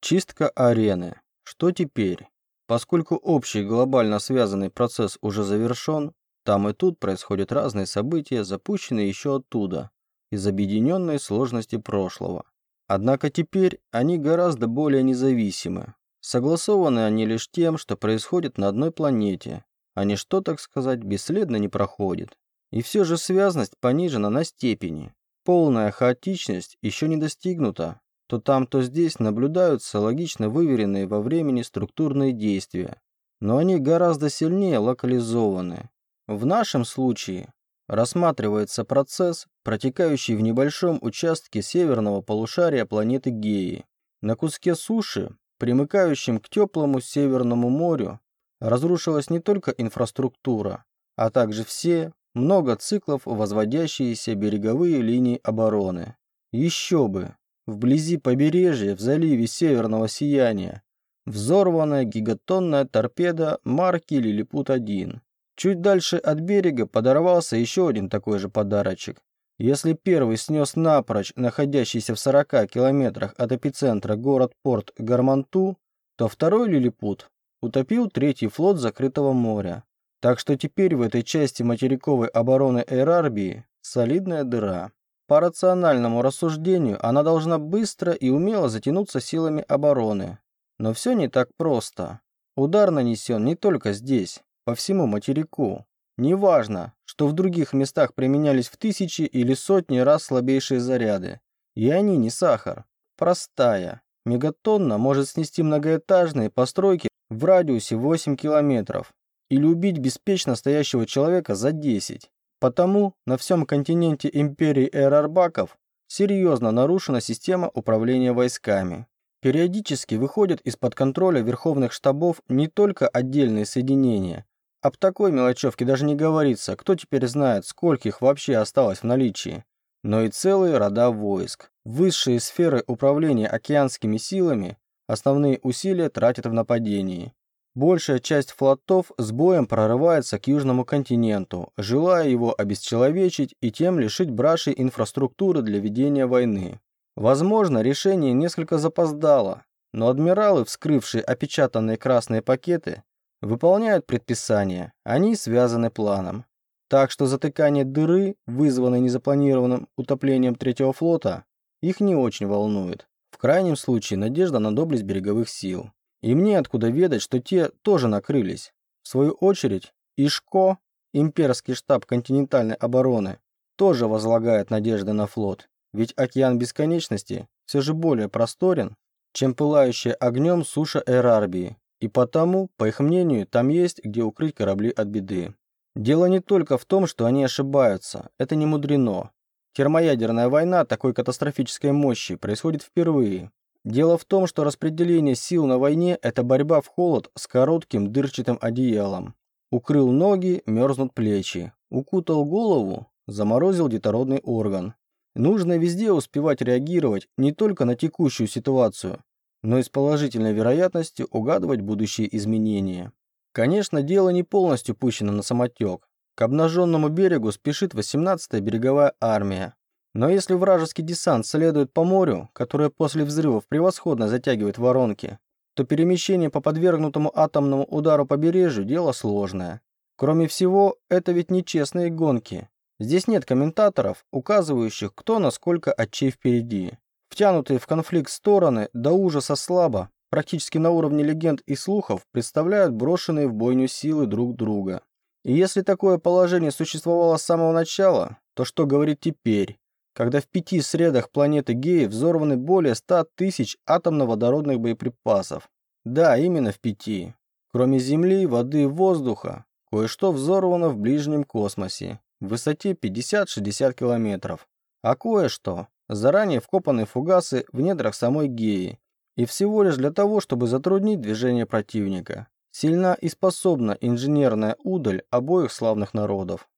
Чистка арены. Что теперь? Поскольку общий глобально связанный процесс уже завершен, там и тут происходят разные события, запущенные еще оттуда, из объединенной сложности прошлого. Однако теперь они гораздо более независимы. Согласованы они лишь тем, что происходит на одной планете, а ничто, так сказать, бесследно не проходит. И все же связность понижена на степени. Полная хаотичность еще не достигнута, то там, то здесь наблюдаются логично выверенные во времени структурные действия, но они гораздо сильнее локализованы. В нашем случае рассматривается процесс, протекающий в небольшом участке северного полушария планеты Геи. На куске суши, примыкающем к теплому Северному морю, разрушилась не только инфраструктура, а также все, много циклов возводящиеся береговые линии обороны. Еще бы, Вблизи побережья, в заливе Северного Сияния, взорванная гигатонная торпеда марки «Лилипут-1». Чуть дальше от берега подорвался еще один такой же подарочек. Если первый снес напрочь находящийся в 40 километрах от эпицентра город-порт Гарманту, то второй «Лилипут» утопил третий флот закрытого моря. Так что теперь в этой части материковой обороны Эрарбии солидная дыра. По рациональному рассуждению, она должна быстро и умело затянуться силами обороны. Но все не так просто. Удар нанесен не только здесь, по всему материку. Неважно, что в других местах применялись в тысячи или сотни раз слабейшие заряды. И они не сахар. Простая. Мегатонна может снести многоэтажные постройки в радиусе 8 километров или убить беспечно стоящего человека за 10. Потому на всем континенте империи Эрарбаков серьезно нарушена система управления войсками. Периодически выходят из-под контроля верховных штабов не только отдельные соединения. Об такой мелочевке даже не говорится, кто теперь знает, сколько их вообще осталось в наличии. Но и целые рода войск. Высшие сферы управления океанскими силами основные усилия тратят в нападении. Большая часть флотов с боем прорывается к южному континенту, желая его обесчеловечить и тем лишить брашей инфраструктуры для ведения войны. Возможно, решение несколько запоздало, но адмиралы, вскрывшие опечатанные красные пакеты, выполняют предписания, они связаны планом. Так что затыкание дыры, вызванной незапланированным утоплением третьего флота, их не очень волнует. В крайнем случае надежда на доблесть береговых сил. И мне откуда ведать, что те тоже накрылись. В свою очередь, Ишко, имперский штаб континентальной обороны, тоже возлагает надежды на флот, ведь океан бесконечности все же более просторен, чем пылающая огнем суша Эрарбии, и потому, по их мнению, там есть где укрыть корабли от беды. Дело не только в том, что они ошибаются, это не мудрено. Термоядерная война такой катастрофической мощи происходит впервые, Дело в том, что распределение сил на войне – это борьба в холод с коротким дырчатым одеялом. Укрыл ноги, мерзнут плечи. Укутал голову, заморозил детородный орган. Нужно везде успевать реагировать не только на текущую ситуацию, но и с положительной вероятностью угадывать будущие изменения. Конечно, дело не полностью пущено на самотек. К обнаженному берегу спешит 18-я береговая армия. Но если вражеский десант следует по морю, которое после взрывов превосходно затягивает воронки, то перемещение по подвергнутому атомному удару побережью – дело сложное. Кроме всего, это ведь нечестные гонки. Здесь нет комментаторов, указывающих, кто насколько отчей впереди. Втянутые в конфликт стороны до ужаса слабо, практически на уровне легенд и слухов, представляют брошенные в бойню силы друг друга. И если такое положение существовало с самого начала, то что говорить теперь? Когда в пяти средах планеты Геи взорваны более 100 тысяч атомно-водородных боеприпасов. Да, именно в пяти. Кроме Земли, воды и воздуха, кое-что взорвано в ближнем космосе, в высоте 50-60 километров. А кое-что – заранее вкопаны фугасы в недрах самой Геи. И всего лишь для того, чтобы затруднить движение противника. Сильна и способна инженерная удаль обоих славных народов.